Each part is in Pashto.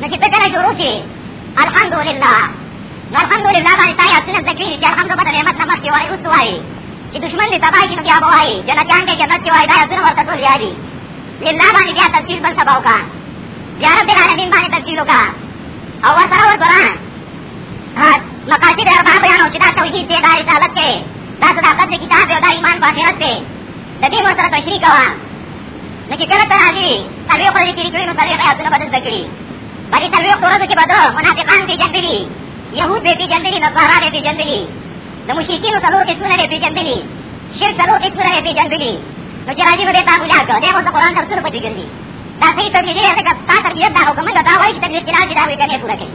نو چې ته کله شروع کړې الحمدلله نو الحمدلله باندې تا یادونه زده کړي چې الحمدلله د نعمت نه مخکې وایي وروسته وایي چې دښمن دې تباه شي نو بیا به وایي جنتیان دې جنت کې وایي دا یادونه ورته ټول یادي لله باندې بیا تفصیل بل سبا وکړه بیا رب العالمین باندې تفصیل وکړه او ورسره ورسره مقاصد اربعه بیانو چې دا توحید دی دا رسالت دی دا صداقت دی کتاب دی دا ایمان په آخرت دی د دې ورسره تشریح کوه نو چې کله ته راځي څلوېښت ورځې تېرې کړي نو څلوېښت ایاتونه به ده زده کړي په دې څلوېښتو ورځو کې به ده منافقان پېژندلي یهود به یې پېژندلي نصارا به یې پېژندلي د مشرکینو څلور قسمونه به یې پېژندلي شرک څلور قسمونه به یې پېژندلي نو چې راځي به دې تاسو لاګ دی خو د قرآن درسونه پکې ګرځي دا صحیح تبلیغ دی ځکه ستا تربیت دا حکم ده دا وایي چې تبلیغ کې راځي دا وایي کنې پوره کوي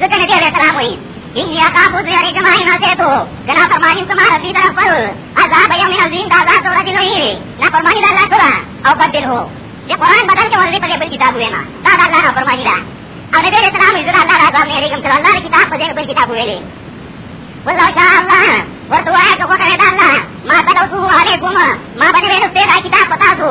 ځکه نبی علیه السلام وایي انی اخاف ذی علیکم عین اتیتو کنا فرمانی کوم ربی در خپل عذاب یوم عظیم دا عذاب ورځ لوی نه فرمانی دا الله سره او بدل هو چې قرآن بدل کې ورته په بل کتاب وینا دا دا الله نه فرمانی دا او نبی علیه السلام یې الله راځه مې علیکم صلی الله علیه کتاب په دې بل کتاب ویلې ولو شاء الله ورته وایي که وکړه دا الله ما بلوتو علیکم ما باندې ویل څه دا کتاب پتا سو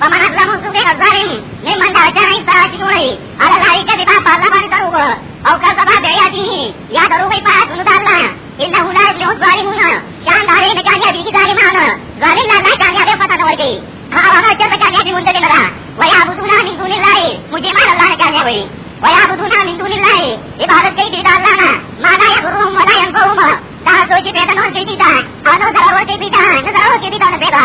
فمن اظلم من سوق الظالم ممن دعا جنائي سراج جوړي على الله كذبا فالله باندې دروغ او كذب بآياته يا دروغ په آياتونو د الله انه لا يفلح الظالمون شان داري نه کامیابی کی ظالمان ظالم نه کامیابی پتا نه ورګي هغه چې په کامیابی مونږ دې نه ويعبدون من دون الله مجرمان الله نه کامیابی ويعبدون من دون الله عبادت کوي د الله نه ما لا يضرهم ولا ينفعهم دا سوچ پیدا نه کوي دا او نو ضرورت پیدا نه ضرورت پیدا نه پیدا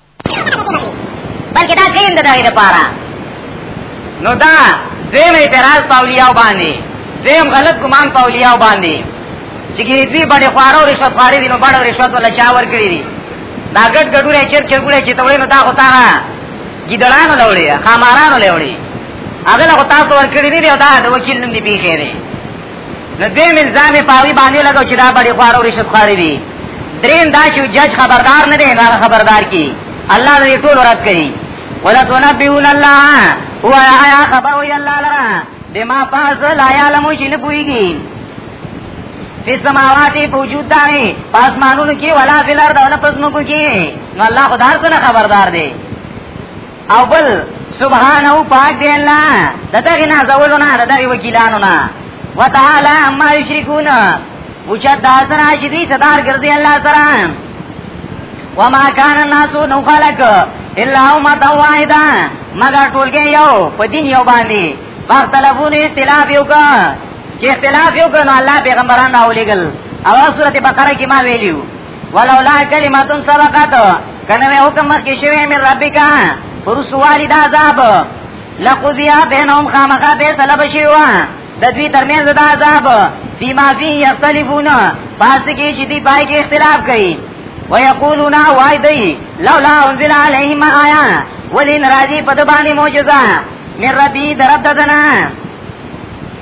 بلکې دا کین د دغې لپاره نو دا دیم اعتراض په اولیاء باندې دیم غلط ګمان په اولیاء باندې چې ګیری دوی باندې خوارو رشوت خواري دي نو باندې رشوت ولا چا ور کړی دي دا ګډ ګډوره چر چر ګړې چې تولې نو دا هوتا ګیدړانو لوړي خامارانو لوړي هغه له تاسو ور کړی دي دا د وکیل نوم دی پیښې دی نو دې ملزام په هغه باندې لګو چې دا بڑی خوارو رشوت خوري دي درین دا چې جج خبردار نه دی هغه خبردار کی الله دې ټول رات کوي ولا تنبئون الله هو آیا خبر وی الله لرا بما پاس لا یعلم چې نه پويږي فی السماوات وجود دانی پاسمانونو کې ولا فی الارض ولا پسمکو کې نو الله خدای سره خبردار دی او بل سبحانه پاک دی الله دغه نه زولو نه دغه وکیلانو نه وتعالى عما یشرکون اوچا داسنا چې دوی صدار ګرځي الله سره وما كان الناس نو خلق الا امه واحده مگر ټولګي یو په دین یو باندې واختلافونه اختلاف یو کا چې اختلاف یو کنه الله پیغمبران راولېګل او سورته بقره کې ما ویلیو ولولا کلمت سبقت کنه مې حکم کې شوی مې ربک پرسوالی دا عذاب لقضیا بینهم خامخا به طلب شیوا د دوی ترمنځ دا عذاب فيما فيه يختلفون پس کې چې دی پای کې اختلاف کوي ويقولون وای دی لولا انزل عليهم آیا ولین راضی په دبانی معجزه من ربی درب ددنا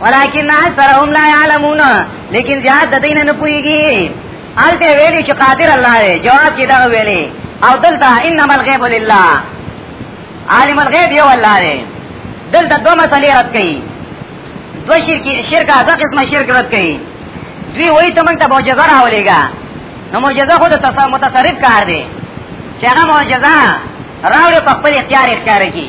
ولكن اكثرهم لا يعلمون لیکن زیاد د دین نه پويږي الته ویلي چې قادر الله دی جواب کې دا ویلي او دلته انما الغيب لله عالم الغيب یو الله دی دلته دوه مسلې رد کړي دو شرک شرک هغه قسمه شرک رد کړي دوی وایي ته موږ ته معجزه راولېګا نو معجزه خو د تصرف متصرف کار دی چې هغه معجزه راوړي په خپل اختیار اختیار کی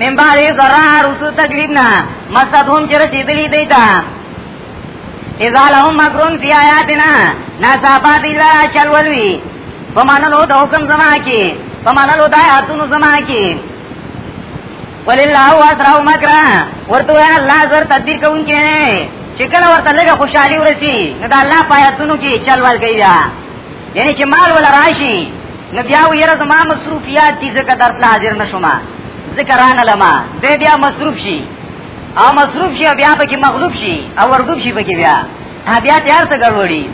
من بعد ذرا رسو تکلیف نه مستهم چې رسیدلی دی تا اذا لهم مکرون فی آیاتنا ناصابا دی لا چل ولوی فمانلو د حکم زما کی فمانلو د آیاتونو زما کی ولله اسرع مکرا ورته الله زر تدبیر کوونکی نه چې کله ورته لګه خوشحالي ورسی نو د الله پایتونو کې چل ول گئی یعنی چې مال ولا راشي نو بیا ویره زما مصروفیات دي ځکه درته حاضر نشوم ذکر رانه لما دې بیا مصروف شي او مصروف شي بیا به کې مغلوب شي او ورګوب شي به کې بیا بیا تیار څه ګرځوړي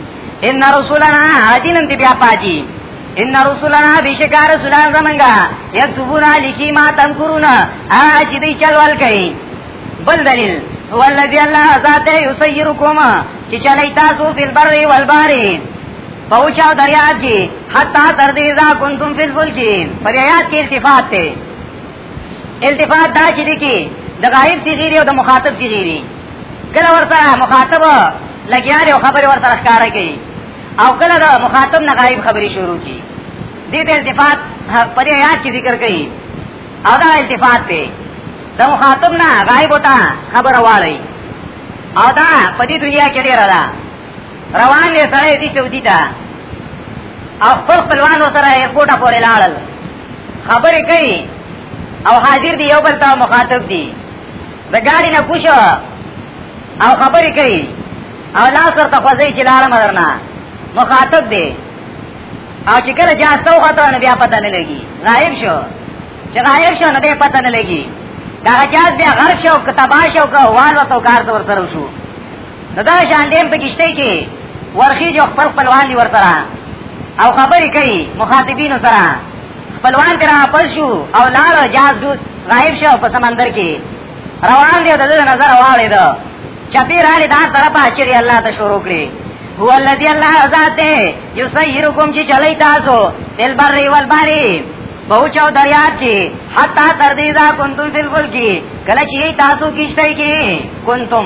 ان رسولنا هادینم دې بیا پاتې ان رسولنا بشکا رسولان زمنګا یذبون علیکی ما تنکرون اج دې چلول کوي بل دلیل هو الذی الله ذات یسیرکما چې چلای تاسو په بر او البحر پوچا دریاب کی حتا تر دې ځا کنتم فی الفلک پر آیات کې التفات ته التفات دا چې دي کې د غایب صغیر او د مخاطب صغیر کله ورته مخاطب لګیا دی او خبره ورته ښکارا کوي او کله د مخاطب نه غایب خبري شروع کی دې ته التفات پر آیات کې ذکر کړي او دا التفات ته د مخاطب نه غایب وتا خبره والی او دا په دې دنیا کې ډیر ده روان دې سره دې چودي تا او خپل خپلوانو سره ایرپورټه پورې لاړل خبرې کوي او حاضر دی یو بل ته مخاطب دي د ګاډي نه پوښو او خبرې کوي او لاس ورته خوځي چې لارم درنه مخاطب دی او چې کله جاستو خاطر نه بیا پته نه لګي غایب شو چې غایب شو نه بیا پته نه لګي دا جاز بیا غرق شو کتابا شو که وان وته کار تور سره شو نو دا شان دیم په کشته کې ورخي جو خپل خپلوان دي ورته او خبرې کوي مخاطبینو سره خپلوان تر خپل شو او لار جاز دو غایب شو په سمندر کې روان دی د نظر واړې ده چپی رالی دا طرف اچری الله ته شروع کړی هو الذی الله ذات یسیرکم چې چلی تاسو بل بر ول باری پہنچو دریا کی حتی تردیدہ کنتم فی الفلکی کلچی تاسو کشتی کی کنتم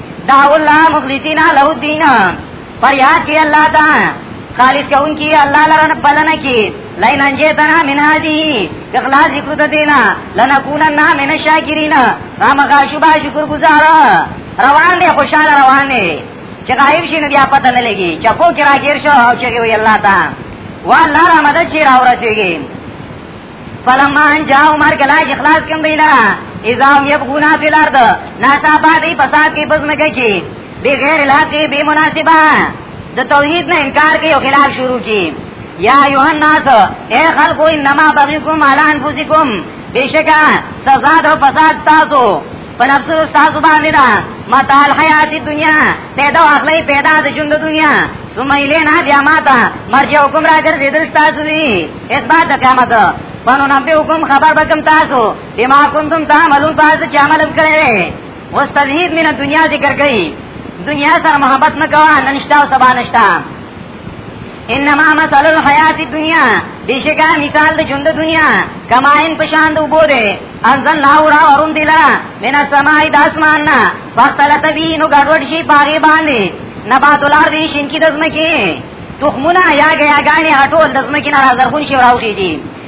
دعو الله مخلصین له الدین فریاد کی الله تا خالص کون کی الله لرن بلن کی لئن انجیتنا من هذه اخلاص ذکر ته دینا لنکونن من الشاکرین خامخا شوبا شکر گزار روان دی خوشاله روان دی چې غایب شي نو بیا پته نه لګي چپو کې راګیر شو او چې وی الله تا والله را مدد شي راو رسیږي فلما ان جاء عمر کلا اخلاص کوم دی لرا اذا هم يبغونا في الارض ناسا باندې فساد کې بس نه کوي بغیر الحق بے مناسبہ د توحید نه انکار کوي او خلاف شروع کوي یا ایها الناس اے خلقو انما بغيكم على انفسكم بشکا سزا د فساد تاسو په نفسونو تاسو باندې دا متاع الحیات دنیا پیدا اخلي پیدا د ژوند دنیا ثم الینا بیا ماتا مرجع حکم را ګرځیدل تاسو دي اثبات د قیامت پنو نبی حکم خبر بکم تاسو بما کنتم تعملون پاس چې عمل کړی اوس تزهید من دنیا ذکر کړي دنیا سره محبت نه کوه ننشتا او سبا نشتا انما مثل الحیات الدنیا بشکا مثال د ژوند دنیا کما ان پشان د وبو ده انزل لا ورا ورون دلا من السماء د اسمان نا فختلت بی نو ګډوډ شي پاغي باندې نبات الار دی شین کی دزمکی تخمونه یا گیا گانی اټول دزمکی نا زرغون شي راوخی دي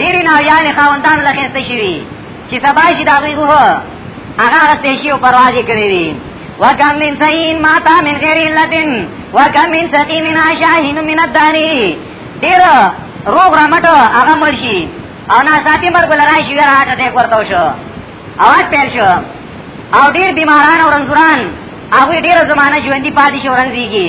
ډېری ناویانې خاوندان له خېسته شوي چې سبا شي د هغوی روح هغه اخیستی شي او پرواز یې کړی وي وکم من سعین ماتا من غیر علتن وکم من سقیم عشاهین من الداری ډېر روغ رمټو هغه مړ شي او ناڅاپي مرګ له راشي ویره هاټ اټیک ورته وشو اواز پیل شو او ډېر بیماران او رنځوران هغوی ډېره زمانه ژوندي پاتې شي او رنځېږي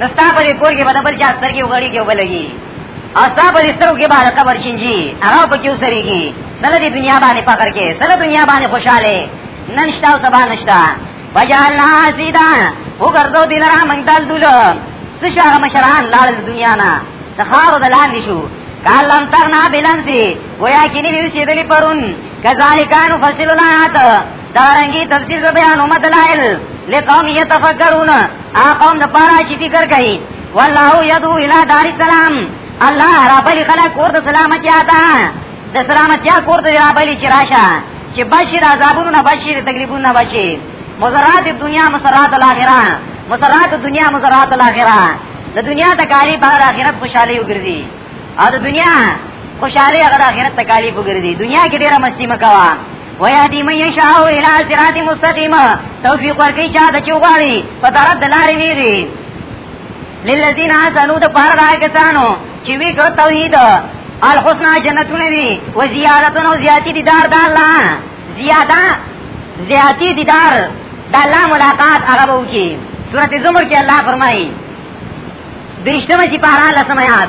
نو ستا په دې کور کې به د بل چا سترګې وغړېږي او به لګي او ستا په دې سترګو کې به د قبر چینجي هغه پکې وسرېږي سره دې دنیا باندې فخر کې سره دنیا باندې خوشحاله نن شته او سبا نشته وجعلنا حسیدا وګرځو دې لره موږ دل دول څه شي هغه مشران لاړل د دنیا نه د خاورو د لاندې شو قال لم تغنا بلنسي ويا كني يشدلي پرون كذلك نفصل الآيات دارنګي تفسیر د بیان او مدلائل لقوم یتفکرون ا قوم د پاره چې فکر کوي والله یدو الی دار السلام الله رب الخلق کور د سلامتی آتا د سلامتی کور د رب الخلق چې راشه چې بشیر عذابونو نه بشیر تکلیفونو نه بشي مزرات د دنیا مسرات الاخره مسرات د دنیا مسرات الاخره د دنیا د کاری بار اخرت خوشاله وګرځي او د دنیا خوشاله هغه د آخرت تکالیف وګرځي دنیا کې ډیره مستی مکوا ویا دی مې شاو اله صراط مستقیم توفیق ورکړي چا د چوغاړي په طرف د لارې نیری للذین حسنوا د پاره راځي کسانو چې وی ګر توحید الحسنا جنتونه دي و زیادتونه او زیاتی دي دار د الله زیاده زیاتی دي دار د الله ملاقات هغه وو کې سورته زمر کې الله فرمایي درشتمه چې پارا لسم آیات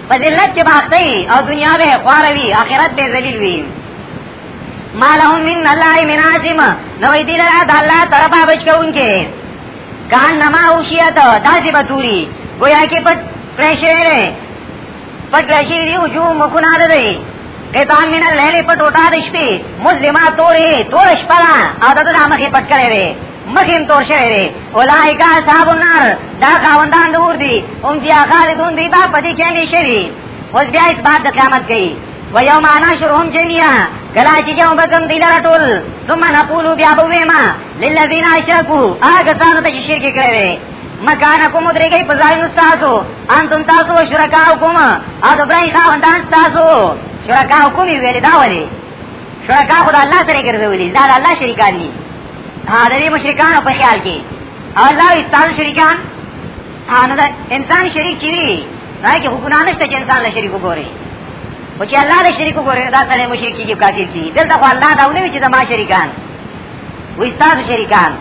په ذلت کې باقی او دنیا به خواروي آخرت به ذلیل وي ما لهم من الله من عاصم نو دې لرا د الله طرفه بچ کوونکې کان نما اوشیت داسې بتوري گویا کې پټ پرشره پټ راشي دی او جو مخونه ده دی قطان من الليل پټ وټا د شپې مسلمه تورې تور شپه او دغه مخې پټ کړې مخیم تور شوی دی اولائک اصحاب النار دا خاوندان دور دی هم بیا خالدون دی با پدی کې نه شوی اوس بیا اس بعد د قیامت کوي و یوم انشرهم جميعا کلا چې یو بکم دی لار ټول ثم نقول بیا بویما للذین اشرکوا هغه څانو ته شرک کړی مکانکم درګي په ځای نو تاسو انتم تاسو شرکاو کوم او د برای خاوندان تاسو شرکاو کوم ویل دا ولی شرکا خدا الله سره ګرځولي دا الله شریکان دي ها د دې مشرکان په خیال کې او الله استاد شریکان ها نو دا انسان شریک چی وی راي کې حکم نه شته چې انسان له شریک وګوري او چې الله له شریک وګوري دا سره مشرک کیږي کافر کیږي دلته خو الله دا ونه چې دا ما شریکان و استاد شریکان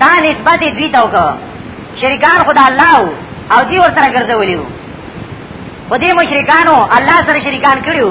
دا نسبت دوی ته وکړه شریکان خدا الله او دی ورته ګرځولیو خو دې مشرکانو الله سره شریکان کړیو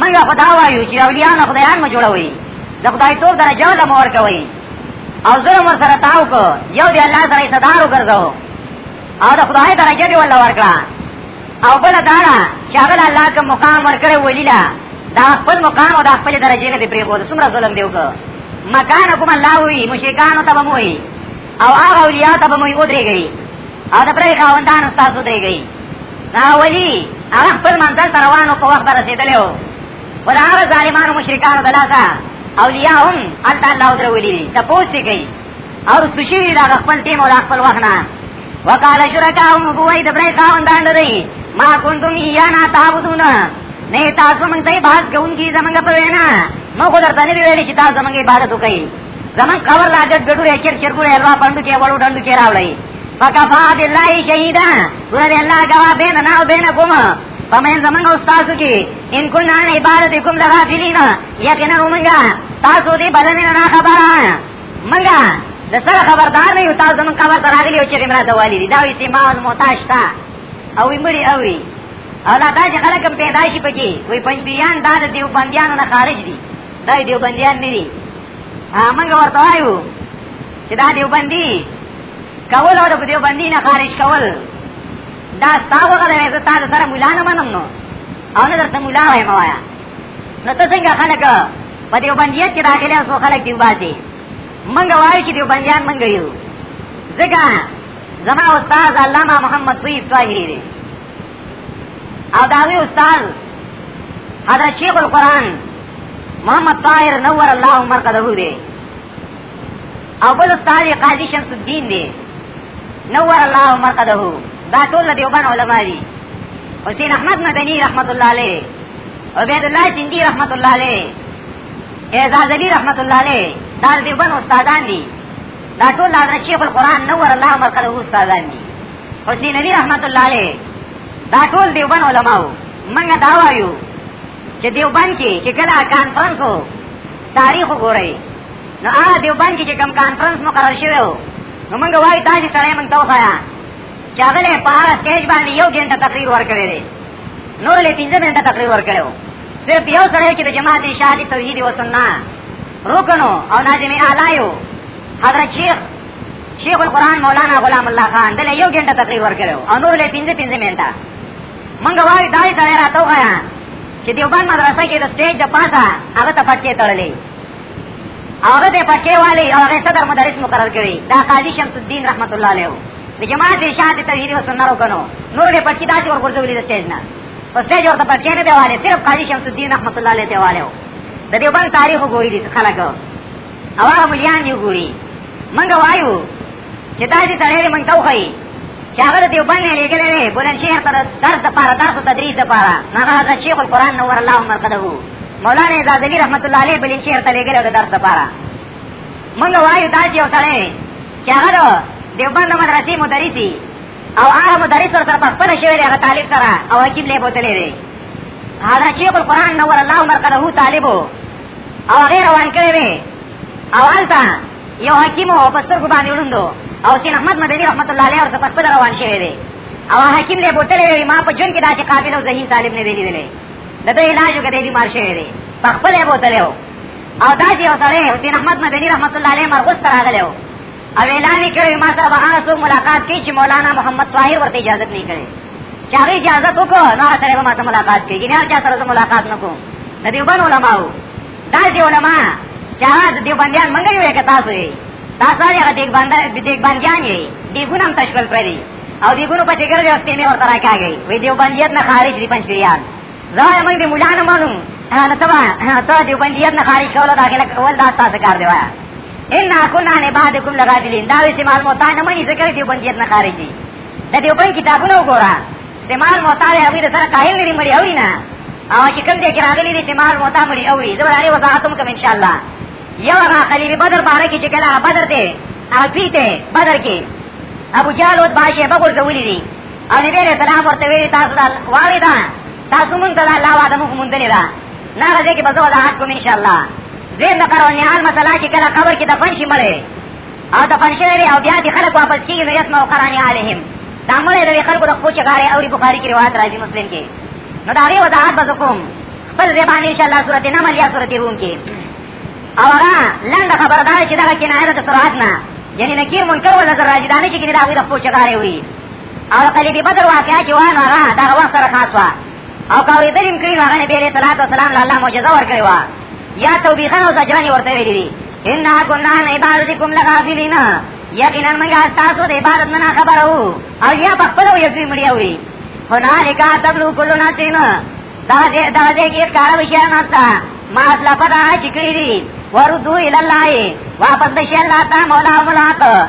منګه خدا وایو چې اولیان خدایان مو جوړوي د خدای تو درجه له مور کوي او زره مر سره تاو کو یو دی الله سره صدار وګرځو او د خدای درجه دی ولا ورکړه او بل دا چې هغه الله کوم مقام ورکړي ولیلا دا خپل مقام او دا خپل درجه نه دی پرې بول څومره ظلم دی وکړه مکان کوم الله وی مشکان ته بموي او هغه اولیاء ته بموي ودرېږي او د پرې خاوندانو تاسو درېږي دا ولی هغه خپل منځل تر روانو په وخت رسیدلی وو ودا هغه ظالمانو مشرکانو د لاسه اولیاء هم الله الله درولي دي تپوس دي کوي او سوشي دا خپل ټیم او خپل وخت نه وقال شرکاهم بوئی د پرې خاوندان درې ما كنتم ايانا تعبدون نه تاسو مونږ ته باز کوونکی زمونږ په وینا مو خو درته نه ویل چې تاسو زمونږ عبادت وکړئ زمون قبر لا ګډ ګډو چر چر ګړې الوا پندو کې وړو ډندو کې راوړې فکفا بالله شهیدا ګور الله غوا بین نه او بین کوم پمن زمون استاد کی ان کو نه عبادت کوم لغا فلینا یقینا موږ تاسو دې بلنه نه خبره موږ د سره خبردار نه یو تاسو زمون قبر ته راغلی او چې مرا دوالي دي دا وي چې ما محتاج تا او مړي او وي او لا دا چې خلک پیدا شي پکې وي پنځبيان دا د دیو بنديانو نه خارج دي دا دیوبندیان نه دي موږ ورته وایو چې دا دیوبندي کول او د دیوبندي نه خارج کول دا تاسو غره زه تاسو سره مولا نه منم نو او نه درته مولا وایم وایا نو ته څنګه خلک په دیوبندیت کې داخله سو خلک دیوباسي موږ وایو چې دیوبندیان موږ یو ځکه زما استاد علامه محمد طیب طاهری دی او داوی استاد حضرت شیخ القرآن محمد طاهر نور الله مرقده دی او بل استاد قاضی شمس الدین دی نور الله مرقده دا ټول دیوبان علما دي حسین احمد مدنی رحمت الله علیه عبید الله سندی رحمت الله علیه اعزاز علی رحمت الله علیه دا دیوبان استادان دي دا ټول حضرت شیخ القرآن نور الله مرقده استادان دي حسین علی رحمت الله علیه دا ټول دیوبند علماو موږ دا وایو چې دیوبند کې چې کله کانفرنس وو تاریخ وګورئ نو هغه دیوبند کې چې کوم کانفرنس مقرر شوی وو نو موږ وایو دا چې سړی موږ ته وښایا چې هغه له په هغه سټېج باندې یو ګنټه تقریر ورکړی دی نور له پنځه ګنټه تقریر ورکړی وو صرف یو سړی چې د جماعت شاهدي توحید و سنت رکنو او ناظم اعلی حضرت شیخ شیخ القرآن مولانا غلام الله خان دلې یو ګنټه تقریر ورکړو او نور له پنځه پنځه منټه مونږ وایو دای سره راته وغیا چې دیوبند مدرسه کې د سټیج د پاسه هغه ته پټکې تړلې هغه دې پټکې والی او هغه صدر مدرس مقرر کړی دا قاضي شمس الدین رحمت الله علیه د جماعت د شاعت توحید او سنت وکنو نور له پټکی داسې ورغورځولې د سټیج نه او سټیج ورته پټکی نه دیواله صرف قاضي شمس الدین رحمت الله علیه دیواله د دې باندې تاریخ وګورئ خلک او هغه بلیان دی ګوري منګه وایو چې دا دې تړلې منګ ته وخی چې هغه دې باندې لګلې وي بولن شیخ تر درس د پاره درس تدریس د پاره نه هغه شیخ القرآن نور الله عمر قدو مولانا زادلی رحمت الله علیه بلین شیخ ته لګلې د درس د پاره منګه وایو دا چې وتړې چې هغه دې باندې مدرسې مدرسي او هغه مدرس سره په خپل شوی هغه طالب سره او حکیم له بوتلې دی هغه شیخ القرآن نور الله عمر قدو طالبو او هغه روان کړی وی او البته یو حکیم او پستر کو باندې وړوندو او سین احمد مدنی رحمت الله علیه ورته پستر روان شوی دی او حکیم له بوتل وی ما په جون کې داسې قابل او ذهین طالب نه دی لیدلی د دې علاج وکړي بیمار شوی دی په خپل بوتل او داسې یو سره حسین احمد مدنی رحمت الله علیه مرغوس تر راغلی او اعلان کړی ما سره به هغه څوک ملاقات کوي چې مولانا محمد طاهر ورته اجازه نه کړي چې هغه اجازه وکړو نو هغه سره به ما سره ملاقات کوي ګنې هر چا سره ملاقات نه کوم د دیوبند علماو دا دی علما چې هغه د دیوبندیان مونږ یو یک تاسو یې تاسو یې هغه دیوبندیان دیوبندیان یې دیګونه هم تشکل کړی او دیګونو په ټیګر یو سیمه ورته راکاږي وې دیوبندیت نه خارج دی پنځپیان دا موږ دې مولا نه مانو نه تبا ته دې باندې نه خارج کول دا کله کول دا تاسو کار دی وایا ان كنا نبادكم لغافلين دا وی سمال موتا نه مانی ذکر دې باندې نه خارج دي د دې باندې کتابونه وګوره سمال موتا یې هغه سره کاهل لري مړی اوري نه او چې کوم دې کې راغلي دې سمال موتا مړی اوري زه باندې وضاحت کوم ان شاء الله یو هغه خلیل بدر باره کې چې کله بدر ته هغه پیته بدر کې ابو جالوت باشه بغور زولې دي او نبی علیہ السلام ورته ویلي تاسو دا واورې دا تاسو مونږ ته دا الله وعده موږ موندلې ده نه راځي کې به زه وضاحت کوم ان شاء الله زه د قرانیال مسله کې کله قبر کې دفن شي مړې او دفن شوی او بیا دې خلک واپس کیږي نو یسمع قرانیالهم دا مړې د خلکو د خوچ غاره او بخاری کې روایت راځي مسلم کې نو دا غي وضاحت به کوم خپل زبان ان شاء الله سورته نمل یا سورته روم کې او هغه لنډه خبردار چې دا کې نه ده سرعت نه یعنی نکیر منکر ولا ذرا جدانه چې کې دا غي د خوچ غاره وي او قلیب بدر واقعا چې وانه هغه دا وخت سره خاص وا او کاوري دلیم کړی هغه نبی علیہ الصلوۃ والسلام الله معجزه ورکړی وا یا توبیخا او زجرانی ورته ویلی دي ان كنا عن عبادتكم لغافلين یقینا موږ تاسو د عبادت نه خبرو او یا په خپل یو دې مړی اوري هنالک تبلو کلو ناسین دا دې دا دې کې کار وشیا ناستا ما اصلا پدا چې کړی وردو الى الله واپس بشي الله تا مولا ملاقات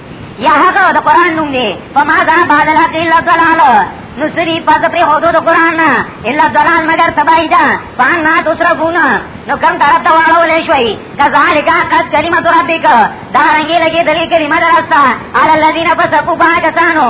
یا هغه د قران نوم دی په ما دا بعد لا دی لا دلال نو سری پد پر هودو د قران نه الا دلال مگر تبای دا فان ما دوسرا ګونا نو کم طرف ته واړو لې شوي کذالک قد کلمه ربک دا رنګي لګي دلی کلمه درستا علی الذین فسقوا باکسانو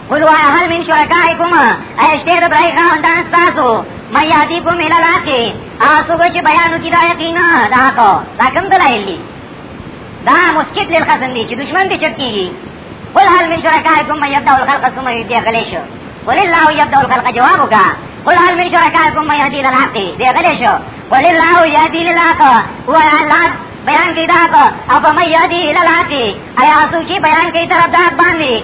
قل وایا هل من شرکائکم ایشته د برای خاندان تاسو ما یادی کوم اله لاکه تاسو به بیان کی دا یقینا دا کو دا کوم دلایل دي دا مسکت لیل خزم دي چې دشمن دې چت کیږي قل هل من شرکائکم ما یبدا الخلق ثم یدی غلیش قل الله یبدا الخلق جواب وکا قل هل من شرکائکم ما یهدی للحق دې غلیش قل الله یهدی للحق هو الله بیان کی دا کو او ما یهدی للحق ایا سوچي بیان کی طرف دا باندې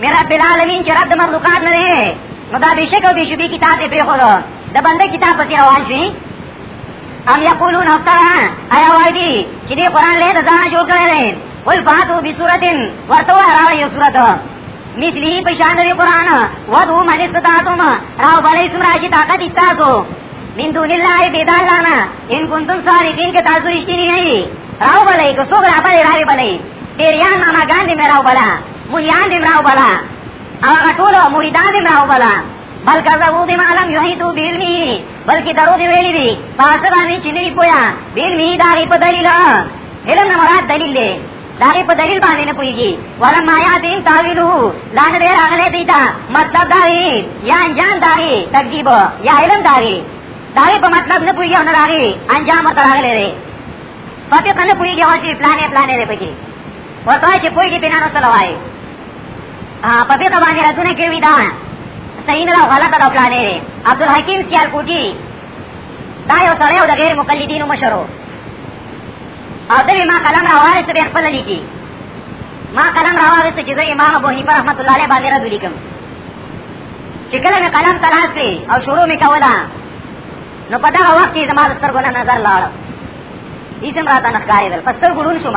میرا رب العالمین چې رب د مخلوقات نه دی نو دا بشک او بشبی کتاب دې پرې خورو د بنده کتاب پسې روان شي ام یقولون افترا ایا وای دي چې دې قران له ځان جوړ کړی دی قل فاتو بسورتن ورته راوړی یو سورت مثلی په شان دی قران ودو من استطاعتم راو بلې سمرا شي طاقت استاسو من دون الله بيد الله نه ان كنتم صادقين که تاسو رښتینی نه یې راو بلې که څوک را بلې راوي بلې ډېر یا نه ما ګاندې مې راو بلا مليان دې مراو بلا او هغه ټول مریدان دې مراو بلا بل کذبو بما لم يحيطوا بعلمه بلکې درو دی ویلي دي تاسو باندې چې نه پویا بیل می دا په دلیل علم نه مراد دلیل دی دا په دلیل باندې نه پويږي ولا ما یادین تعویلو لان دې راغله دی دا مطلب دا دی یا انجام دا دی تکذیب یا علم دا دی دا په مطلب نه پويږي نه راغی انجام ورته راغله دی پاتې کنه پويږي او چې پلان یې پلان یې پکې ورته چې پوي دې بنا نو سره وای په دې باندې راځونه کوي دا صحیح نه غلطه دا پلان دی عبد الحکیم سیال کوټی دا یو سره یو د غیر مقلدینو مشرو او دې ما کلام راوړل ته خپل لیکي ما کلام راوړل ته چې امام ابو حنیفه رحمۃ اللہ علیہ باندې راځو لیکم چې کله مې قلم تلاش کړ او شروع مې کوله نو په دا وخت کې زما سترګونه نظر لاړ هیڅ هم راته نه ښکارېدل په سترګو ړوند شوم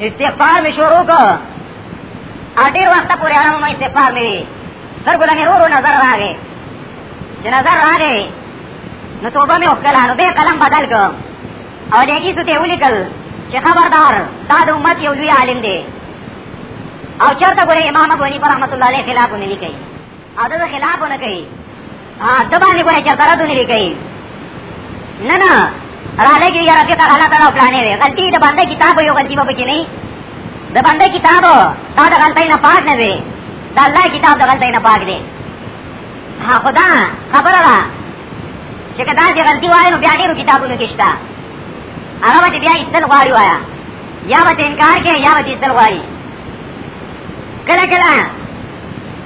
استغفار می شروع کو اډیر وخت پورې هغه مې استغفار می سترګو لنی رو رو نظر راغی چې نظر راغی نو توبه مې وکړه نو به قلم بدل کړم او لګي څه ته ولیکل چې خبردار دا د امت یو لوی عالم دی او چرته ګوره امام ابو حنیفه رحمۃ اللہ علیہ خلاف نه لیکي او د خلاف نه کوي ها د باندې کوی چې تر دونی کوي نه نه را لګي یاره چې غلط نه پلانې وي غلطي د باندې کتاب یو غلطي به کې نه د باندې کتاب دا د غلطۍ نه پاک نه دی د الله کتاب د غلطۍ نه پاک دی ها خدا خبره ده چې کدا چې غلطي وای نو بیا ډیرو کتابونو کې شته هغه به بیا ایستل غواړي وایا یا به انکار کوي یا به ایستل غواړي کله کله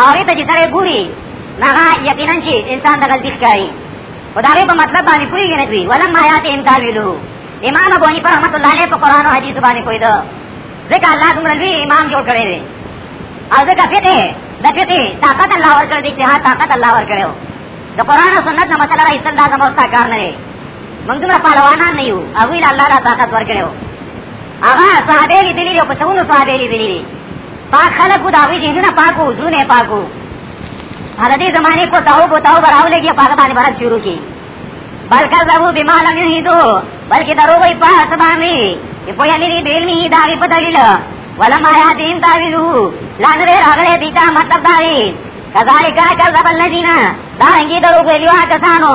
هغه ته چې سره ګوري هغه یقینا چې انسان د غلطي ښکاري خدای په مطلب باندې پوری نه کوي ولم ما یات ان تعویلو امام ابو حنیفه رحمۃ اللہ علیہ په قران او حدیث باندې کوی دا ځکه الله دومره لوی امام جوړ کړی دی او ځکه فقه د فقه طاقت الله ورکړ دی اجتهاد طاقت الله ورکړو د قران او سنت نه مسله راځل دا زموږ کار نه دی موږ دومره پهلوانان نه یو او ویل الله دا طاقت ورکړو هغه صحابه لیدلی او په څونو صحابه لیدلی پاک خلکو دا وی دینونه پاکو زونه پاکو هغه دې زمانه کو تاو کو تاو براو لګي پاک باندې برات شروع کی بلکې زمو بما لم یهیدو بلکې درو وی پاس باندې په پویا لري بیل می دا په دلیل ولما یادین تاویلو لانه راغله دیتا مطلب داري کذالک کذب الذین دا انګي درو ویلو کسانو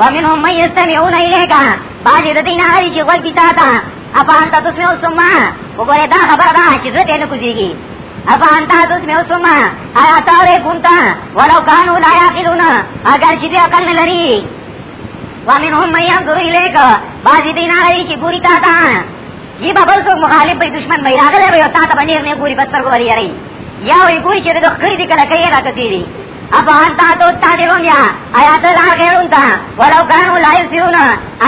ومنهم من يستمعون اليك بعض الذين هاري چې غوږ دي تا ته افان تاسو مې اوسما وګوره دا خبره ده چې زه ته نه کوزيږي افان تاسو مې اوسما آیا تاره ګونتا ولو كانوا لا يعقلون اگر چې دې عقل نه لري ومنهم من ينظر اليك بعض الذين هاري چې ګوري تا ته یی به بل څوک مخالف به دشمن به راغلی وي او تا ته به نیر نه ګوري بس پر ګوري یاري یا وي ګوري چې د خري دي کله کوي راکتي دي افغان تا تو تاجر ہوں گیا آیا تو لا غیر انتا ولو کانو لا یسیون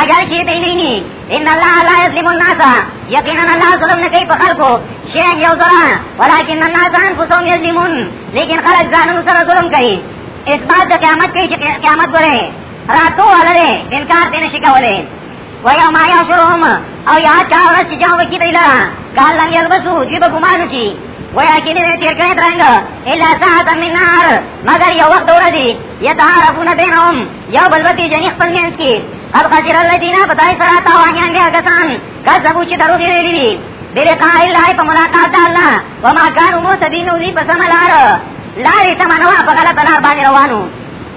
اگر کی دینینی ان اللہ لا یسلم الناس یقینا اللہ ظلم نکی پا خلقو شیئن یو ذرا ولیکن الناس انفسهم یسلمون لیکن خلق زانن سر ظلم کئی اس بات دا قیامت کئی قیامت برے راتو والے انکار دینے شکا والے و یوم یحشرهم او یا چا ورځ چې جمع وکړي دوی لره کال لم یلبسو دوی به ګمان وکړي ویا کې دې تیر کړی درنګ الا ساعت من نهار مگر یو وخت ورځي یتعارفون بینهم یو بل وتی جنې خپل مینس کې قد خسر الذین بدای سره تاوانیان بیا کسان کذبو چې درو دی ویلي دي بلقاء الله په ملاقات د الله وما كانوا مهتدين ذي بسم الله لارې سمنوا په غلط لار باندې روانو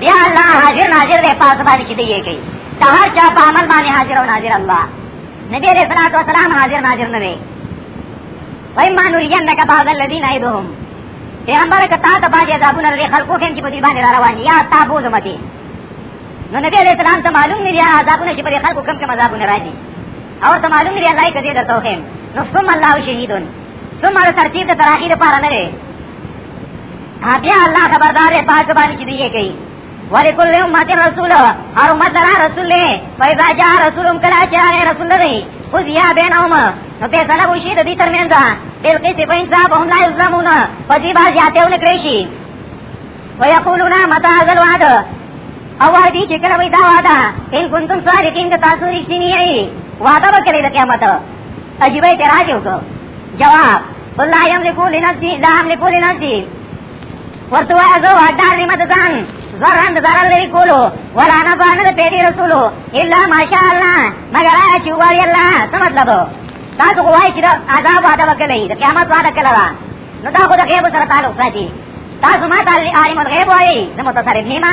بیا الله حاضر ناظر دی پاس باندې چې دی یې کوي دا هر چا په عمل باندې حاضر او ناظر الله نبی علیہ الصلوۃ والسلام حاضر ناظر نه وي وای ما نورینک بعض الذین ایدهم پیغمبر کتا ته باندې عذابونه لري خلکو کې چې په دې باندې را روان یا تا بوزو متي نو نبی علیہ السلام ته معلوم نه دی عذابونه چې پر خلکو کم کم عذابونه راځي او ته معلوم دی الله کدی درته وخم نو ثم الله شهیدون ثم ترتیب ته تراخیر پاره نه بیا الله خبردار دی پاک باندې چې دی کوي ولی کل امت رسول هر امت لرا رسول دی فیضا جا رسولم کلا چراغ رسول دی خود یا بینهم نو په سره وشي د دې ترمنځ بل کې چې په انصاف هم لا اسلامون په دې باندې اتهونه کړی شي ويقولون متى هذا الوعد او دې چې کله وي دا وعده ان کنتم صادقین که تاسو رښتینی یې وعده وکړي د قیامت عجیب اعتراض یو کو جواب والله یملکو لنفسی لا املکو لنفسی ورته وای زه واډار نیمه د ځان زران د زران لري کولو ولا نه باندې د پیری رسولو الا ماشاء الله مگر چې وای الله څه مطلب تاسو وای چې عذاب وعده وکړي د قیامت وعده کړه نو دا خو د غیب سره تعلق ساتي تاسو ما تعالی عالم الغیب وای زه متصرف نیمه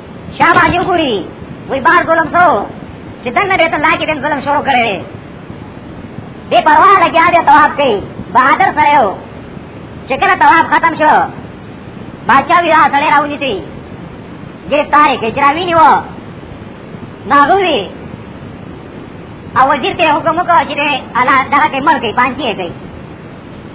شاه باجی وګوري وی بار ظلم سو چې دنه بیت الله کې دیم ظلم شروع کړی دی بے پروا لګیا دی تواب کوي بہادر سره یو چې کله تواب ختم شو بادشاہ وی را سره راونی تی گرفتار کې جراوی نیو ناغوی او وزیر ته حکم وکړ چې الله دغه کې مرګي پانچی کوي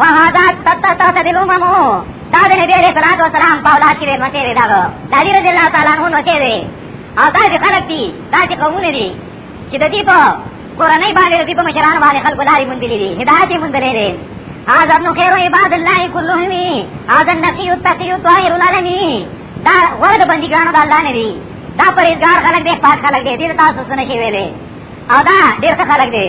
وهذا تتتتل الامم دا د نبی علیہ الصلوۃ والسلام په اولاد کې مته دی دا د علی رضی الله تعالی عنہ نو دی او دا چې خلک دي دا چې قومونه دي چې د دې په قرآنی باندې د دې په مشران باندې خلکو لارې مونږ دي هدایت یې مونږ لري هذا ابن خير عباد الله كلهم هذا النقي التقي الطاهر العالمي دا ورته بندګانو د الله نه دي دا پرېزګار خلک دي پاک خلک دي دې تاسو څه نشي ویلې او دا ډېر خلک دي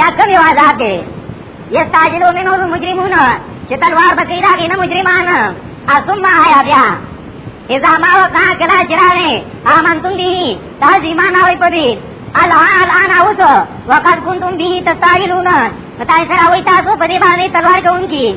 یا کوم یو عذاب دی یستاجلو منو المجرمون چې تلوار بکې راغی نه مجرمان اسما آیا بیا اذا ما وقع کلا جراغه آمنتم به تاسو ایمان اوی پدی الان انا اوس وقد كنتم به تستاجلون پتاي سره وای تاسو په دې باندې تلوار کوونکی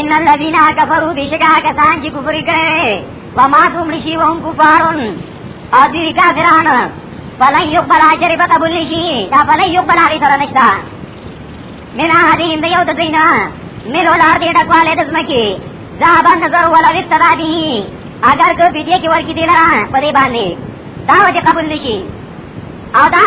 ان الذين كفروا بشکا کسان چې کفر کړي و ما تم لشي وهم کفارون او دوی کافران فلن يقبل اجر بتبل شي دا فلن يقبل هغه سره نشتا من هذه د یو د دینا مل ولار دې ډکواله د زمکی ذهب نظر ولا وتدا به اگر کو بيدې کې ورکی دی لرا په دې باندې دا وجه قبول نشي او دا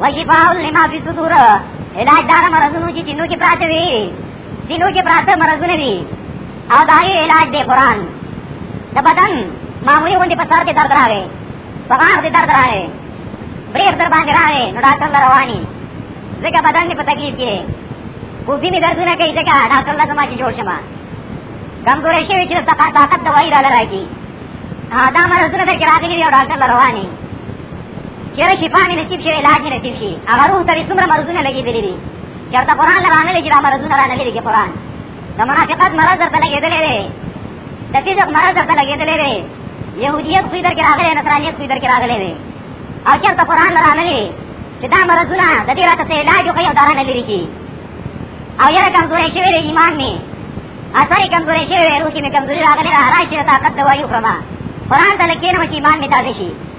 وشفاء لما فی صدور علاج دار مرضونو چې دینو کې پراته وي دینو کې پراته مرضونه وي او دا یې علاج دی قران د بدن معمولی غوندې په سر کې درد راغی په غاړه کې درد راغی بریښ در باندې راغی نو ډاکټر ته رواني ځکه بدن مې په تکلیف کې دی کوفي مې دردونه کوي ځکه ډاکټر له زما چې جوړ شم کمزوری شوی چې طاقت دوايي راله راکړي دا مرضونه درکې راغلي دي او ډاکټر له رواني چیرې شفا مې نصیب شي علاج مې نصیب شي هغه روح ته څومره مرزونه لګېدلې دي چېرته قرآن نه رانه لګي دا مرزونه رانه لګي قرآن د منافقت مرض درته لګېدلې دی د فزق مرض درته لګېدلې دی يهوديت خو در کې راغلي نصرانيت خو در کې راغلي دی او چېرته قرآن نه رانه لګي چې دا مرزونه د دې راته علاج وکړي او دا رانه لري کی او یره کمزورې شوی دی ایمان مې اثر کمزورې شوی روح کې مې کمزوري راغلي راځي چې طاقت دوايو فرما قرآن ته لکه نو چې ایمان مې تازه شي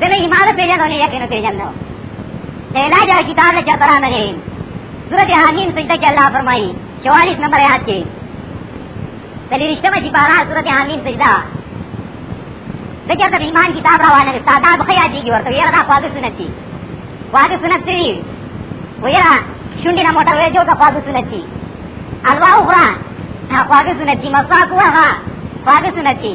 دنه ایمان پیژنو نه یقین پیژنو د علاج او کتاب له چرته نه دی سورته حمیم سجده کې الله فرمایي 44 نمبر آیات کې دلی رښتما چې بارا سورته حمیم سجده د چرته ایمان کتاب روانه ده ساده بخی یادې کې ورته یره دا خواږه سنت دي خواږه سنت دي ویرا شونډې نه موټر وې جوړ کا خواږه سنت دي الوا وخرا خواږه سنت دي مسواک وها خواږه سنت دي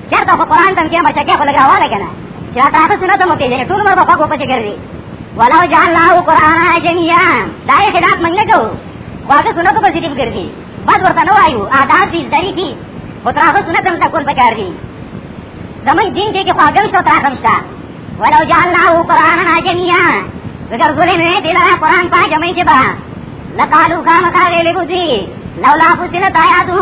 چرته په قران تم کې بچا کې خلک راواله کنه چې دا تاسو سنت مو پیژنې ټول مر په خو په ګرځي ولو جعلناه قرانا جميعا دا یې خلاف موږ نه کوو واګه سنت په ذکر ګرځي بس ورته نو وایو آداب دې ذری دي او تاسو سنت هم تکول پکار دي زموږ دین کې کې خواږه شو تاسو هم شته ولو جعلناه قرانا جميعا وګر ګولې نه دې لاره قران په جمعې کې با لقالو کام کارې لګو دي لولا فصلت آیاتو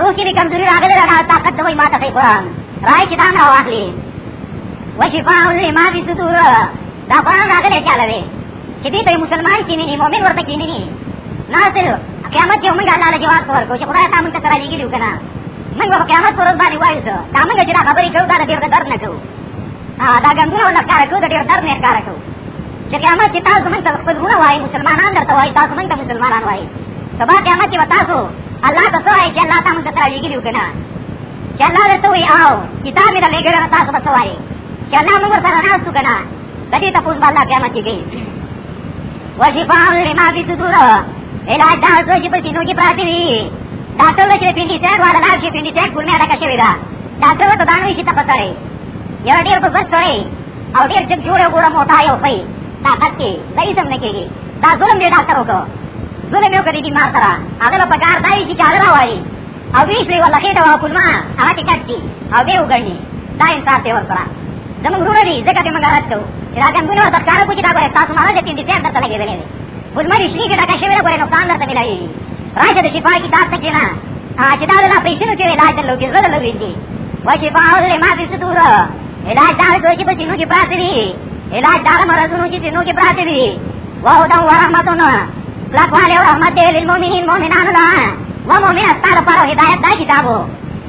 روس کې کمزوري راغلي دا طاقت دوی ماته کوي قرآن راي چې دا نه واخلي وشفاء لما في صدور دا قرآن راغلي چاله دی چې دې ته مسلمان کینی مؤمن ورته کینی نه تل قیامت کې موږ الله له جواب ورکو چې خدای تاسو ته سره لګیلو کنه موږ په قیامت پر ورځ باندې وایو دا موږ چې دا خبرې کوو دا ډېر درد نه کوو دا ګندونه ولا کار کوو دا ډېر درد نه کار کوو چې قیامت کې تاسو موږ ته خپل ورونه وایي مسلمانان درته وایي تاسو موږ ته مسلمانان وایي سبا قیامت کې وتاسو الله ته سوای چې الله تاسو ته لګیلو کنه چې الله ته وی او کتاب دې لګیلو تاسو ته سوای چې الله موږ سره راځو کنه د دې تاسو باندې قیامت کې وشفاء لما في صدور علاج دا څه چې په سینو کې پراته دي دا ټول چې پینډي سیټ والا لاړ شي پینډي سیټ ګورنه راکا شوی دا دا ټول ته دانوي شي ته پسړې یو ډیر په بس سره او ډیر چې جوړه ګوره موتا یو پي طاقت کې دای سم نه کېږي دا ظلم دی ډاکټر وکړو ظلم یو کړی دی مار سره هغه له پکار دی چې چاله راوایي او ویش لري ولکه دا وکول ما هغه ټیکټ دی او به وګڼي دا انصاف دی ورسره زموږ ورور دی ځکه به موږ راځو چې دا ګنګونه ورته کار کوي دا ګوره تاسو مارا دې دې ته درته لګېدلې وي ګلمر شي کې دا کا شوی ګوره نقصان درته ملایي راشه د شفا کتاب ته کېنا چې دا له پېښنو کې علاج درلوږي زړه لوي دي وشفاء لما في الصدور علاج دا دی چې په سینو کې پاتې دي علاج دار مرضونو چې سینو کې پراته وي واو دا ورحمتونه لکواله او رحمت دی للمؤمنین مؤمنان لا و مؤمن استار پر هدایت دا کتابو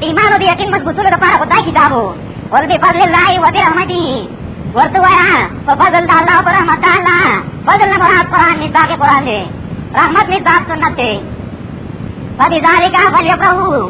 ایمان او یقین مضبوطولو لپاره خدای کتابو ول به فضل الله و به رحمتي ورته وایا په فضل الله پر رحمت الله فضل نه مراد قران نه باقي قران دی رحمت نه ذات سنت دی فبذالک فلیفرحوا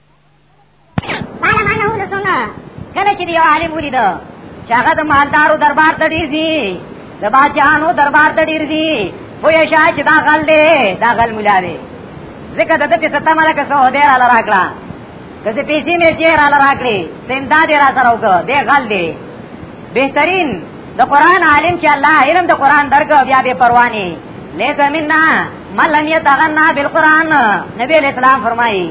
کله چې یو عالم ولید چې هغه د مالدارو دربار ته ډیر دی د باجانو دربار ته ډیر دی خو یې شاه چې دا غل دی دا غل مولا دی ځکه د دې څه تمه لکه سو دی را راکړه که څه پیسې مې چې را راکړي سندا دې را سره وکړه دی غل دی بهترین د قران عالم چې الله علم د قران درکو بیا به پرواني لیکه منا ملن یتغنا بالقران نبی اسلام فرمایي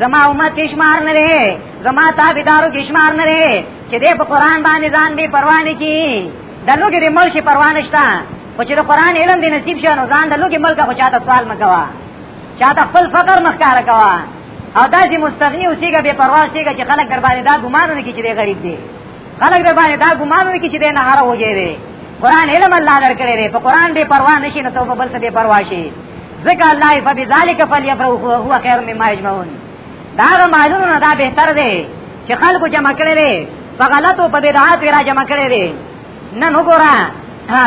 زما امت کې شمار نه لري زما تابعدارو کې شمار نه لري چې دې په قران باندې ځان به پروا نه کی د لوګي د ملک پروا نشته خو چې د قران علم دې نصیب شونه ځان د لوګي ملک خو چاته سوال مکوا چاته خپل فقر مخکاره کوا او داسې مستغنی اوسېګه به پروا شيګه چې خلک در باندې دا ګمان نه کی چې دې غریب دي خلک در باندې دا ګمان نه کی چې دې نه هره وږي دي قران علم الله درکړي دې په قران دې پروا نشي نو ته په بل څه دې پروا شي ذکر الله فبذلک فلیفرحوا هو خیر مما یجمعون دا معلومه نه دا بهتر دی چې خلکو جمع کړي دي په غلطو په بدعات را جمع کړي دي نن وګوره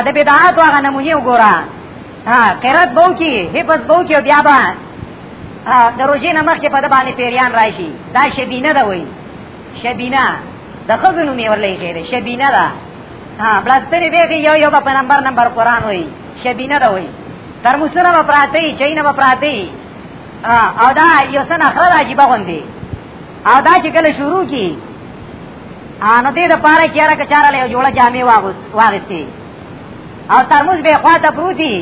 د بدعات هغه نمونه وګوره ها قرات بو کی حفظ بو کی بیا با د روزې نمخ کې په د باندې پیریان راشي دا شبینه ده وای شبینه د خزونو می ورلې کېږي شبینه ده ها بلستری به یو یو په نمبر نمبر قران وای شبینه ده وای ترموسونه به پراته وي چاینه به پراته وي او دا یو څه نخره ده عجیبه غوندې او دا چې کله شروع کړي نو دې د پاره چې هره کچاره له جوړه جامې واغستې او ترموز به خوا ته پروتي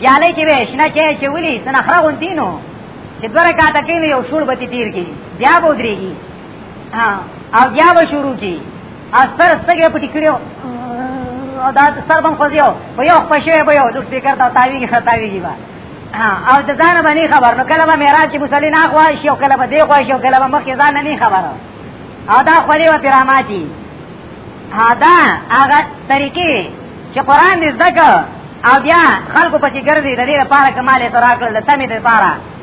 پیالې کې به شنه چای چې ولي څه نخره غوندې نو چې دوه رکعاته کېنو یو شور به تیر کړي بیا به ودرېږي ها او بیا به شروع کی اثر څنګه پټی کړو او دا سر بم خوځیو په یو پښه به یو د سپیکر ته تاویږي خطاویږي با او د ځان باندې خبر نو کله به معراج کې مصلی نه غواړي شي او کله به دی غواړي شي او کله به مخ ځان نه خبر او دا خولي و پیراماتي دا هغه طریقې چې قران دې زده او بیا خلکو پسې ګرځي د دې لپاره کماله تراکل د تمې لپاره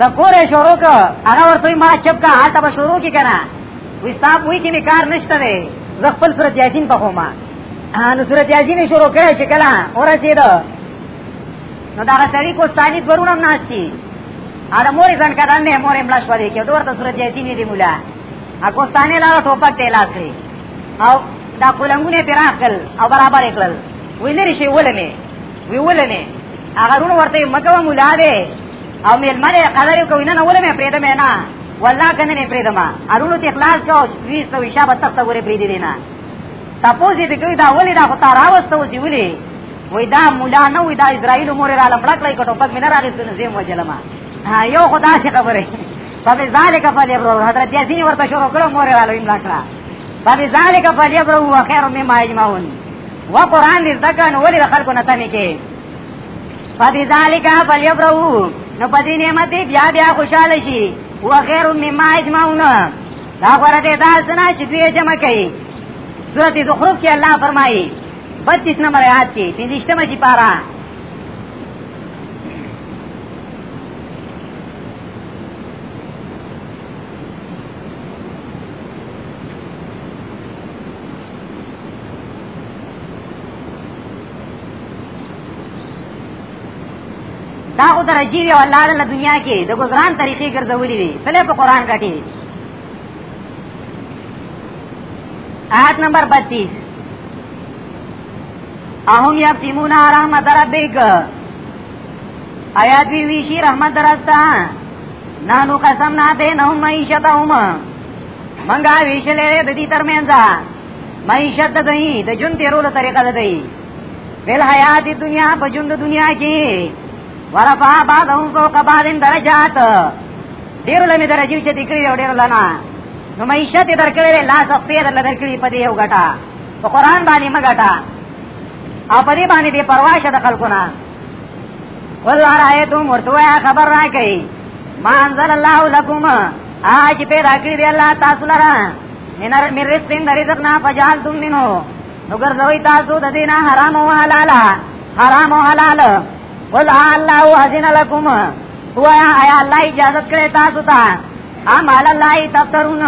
د کوره شروع کړ هغه ورته ما چپ کا هاته به شروع کی کنه وی صاحب وی کی می کار نشته دی زه خپل سورۃ یاسین په خوما نو سورۃ یاسین شروع کړ چې کله اورسید نو دا سړی کو ستانی ورونه ناشتي اره مورې ځان کړه نه مورې ملاش پدې کې دوه ته سورۃ یاسین دی مولا ا کو ستانی لا ټوپک ته لاس کړی او دا کولنګونه پیراخ کړ او برابر کړل ویلری شي ولنه وی ولنه هغه ورته مګه مولا دی او مېلمنه قدر یو کوي نه نه ولمه پرې دمه نه والله کنه نه پرې دمه ارونو ته اخلاص کو وی سو حساب تخت غره پرې دی نه تاسو دې کوي دا ولې دا خو تا راوستو دی ولې وای دا مولا نه وای دا اسرائیل مور را لمړک لای کټو پک مینه راغی سن زم وجلما یو خدا شي خبره فبي ذالک فلیبرو حضرت یاسین ورته شروع کړو مور را لویم لاکړه فبي ذالک فلیبرو هو خیر مما یجمعون و قران دې ځکه نو ولې خلکو نه تمه کې فبذالک فلیبرو نو په دې نعمت بیا بیا خوشاله شي هو خیر مما اجمعون دا غره دې دا سنا چې دوی جمع کوي سورته زخرف کې الله فرمایي 32 نمبر آیات کې 15 مې چې پارا دا او درجی وی الله له دنیا کې د ګزران طریقې ګرځولې وی تله په قران کټي آیت نمبر 32 اهم یقیمون رحمت ربک آیات وی وی شی رحمت درستا نانو قسم نه بینهم معیشتهم منګه ویشلې د دې ترمنځ معیشت د دی د جون تیرولو طریقه د دی ویل حیات دنیا په جون د دنیا کې ورفا بعضهم فوق بعض درجات ډیر لمه درجه چې دکړي او ډیر لنا نو معیشت درکړي لا سختي در درکړي په دې یو غټا په قران باندې مګټا او په دې باندې به پرواشه د خلقونه والله رايتم ورتوا خبر را کوي ما انزل الله لكم آج پیدا کړی دی الله تاسو لپاره من من رزق د رزق نه فجعلتم منه نو ګرځوي تاسو د دینه حرام او حلال حرام او حلال قل الله اذن لكم هو اي الله اجازه کړې تاسو ته ام على الله تفترون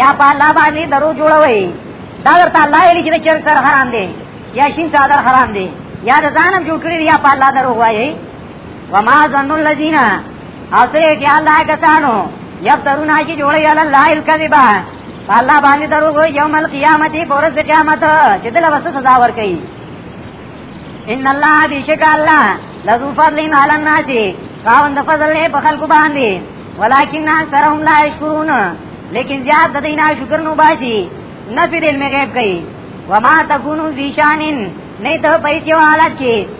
یا په الله باندې درو جوړوي دا ورته الله یې چې چر سر حرام دي یا شین صادر حرام دي یا ځانم جوړ کړی یا په الله درو وایي وما ظن الذين اسه چې الله کسانو یفترون چې جوړي علی الله الکذبا الله باندې دروغ یوم القیامت پرز قیامت چې دل وسه سزا ور کوي ان الله بیشک الله لذو فضل علی الناس خاوند فضل په خلق باندې ولکن اکثرهم لا یشکرون لیکن زیاد د دینه شکر نو باشي نفی دل می غیب کوي وما تکونو فی شانن نه ته پیسې والا کې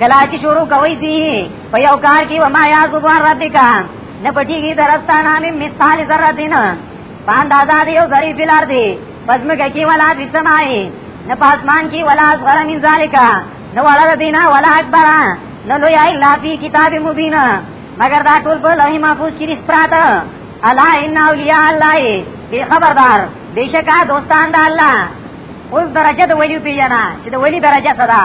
کلا چې شروع کوي دي په یو کار کې وما یا زبان ربک نه پټیږي درستانه مې مثال ذره دینه باند آزاد یو ذری بلار دی پزمک کی ولا فی سمائی نه پاسمان کی ولا اصغر من ذالکا نه ولا دینا ولا اکبر نه لوی الا فی کتاب مبین مگر دا ټول په لوح محفوظ شریف پراته الا ان اولیاء الله بے خبردار بشکا دوستان دا الله اوس درجه د ولی پیجنا چې د ولی درجه صدا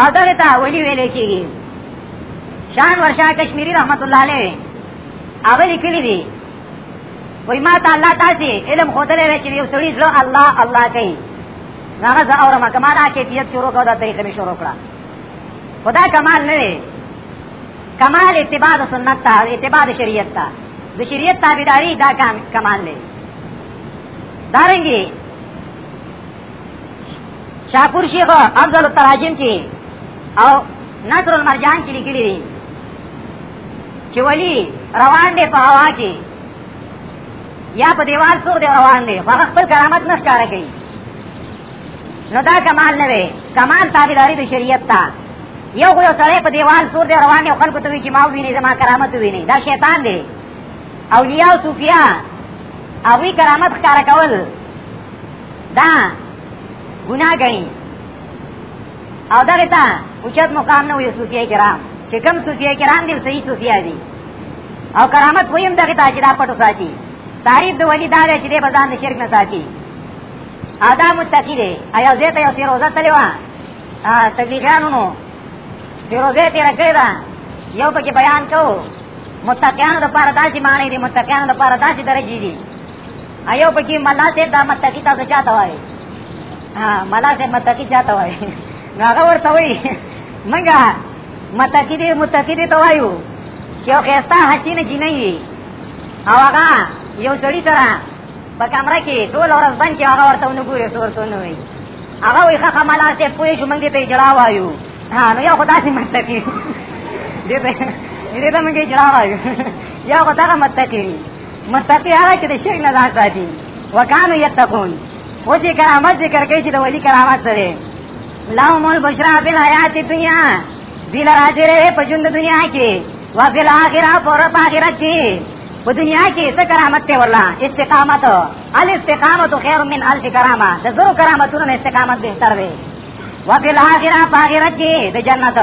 او دغه ته ولی ویل کېږي شان ورشا کشمیری رحمت الله علیه اولی کلی دی وای ما ته الله تاسو علم خودلې وی چې یو سړي زړه الله الله کوي هغه زه اورم کما دا کیفیت شروع کړه د طریقې می شروع کړه خدا کمال نه دی کمال اتباع سنت ته اتباع شریعت ته د شریعت تابعداري دا کمال دی دارنګي شاپور شیخ افضل التراجم کې او نصر المرجان کې لیکلي دي چې ولی روان دی په هوا کې یا په دیوال سور دی روان دی هغه خپل کرامت نه ښکاره کوي نو دا کمال نه دی کمال تابعداري د شریعت ته یو خو یو سړی په دیوال سور دی روان دی خلکو ته وایي چې ما وویني زما کرامت وویني دا شیطان دی اولیاء او صوفیا هغوی کرامت ښکاره کول دا ګناه غني او دغه ته اوچت مقام نه وي صوفیه کرام چې کوم صوفیه کرام دي صحیح صوفیه دي او کرامت ویم دغه ته چې دا پټو ساتي تعریف د ولی دار چې د بزان د شرک نه ساتي ادا متقی دی ایا زه ته یو فیروزه تلوا تبلیغانو نو فیروزه تیر کړی دا یو پکې بیان کو متقیانو د پاره داسې معنی دي متقیانو د پاره داسې درجه دي ایو پکې ملا دې دا متقی تاسو چاته وای ها ملا دې متقی چاته وای نو هغه ورته وای منګه متقی دې متقی دې ته وایو چې یو خستا حسینه جنې وي او هغه یو سړی سره په کمره کې ټول ورځ بند کې هغه ورته ونګوري ورته نه وي هغه وي خخه ملا ته پوي شو موږ ته جړا وایو ها نو یو خدای سي متکی دې دې ته موږ جړا وایو یو خدای متکی متقی هغه چې د شرک نه ځان ساتي وکانو یتقون او چې کرامت ذکر کوي چې د ولی کرامت سره لهم البشرا فی الحیات الدنیا دیل راځي ره په ژوند دنیا کې و فی الاخره پر په آخرت کې په دنیا کې څه کرامت ته ورلا استقامت الاستقامت خیر من الف کرامه د زرو کرامتونو استقامت بهتر دی وفي الاخره فاخره کې د جنت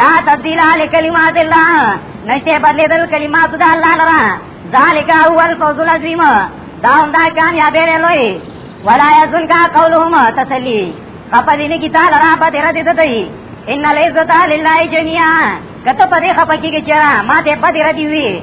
لا تبديل لكلمات الله نشته بدلیدل کلمات د الله لرا ذالک هو الفوز العظیم دا هم دا کامیاب دی لوی ولا یزن کا قولهم تسلی خپدین کی تعالی را په دې ردی دتای ان العزت لله جميعا کته په دې خپکی کې چا ما ته په دې ردی وی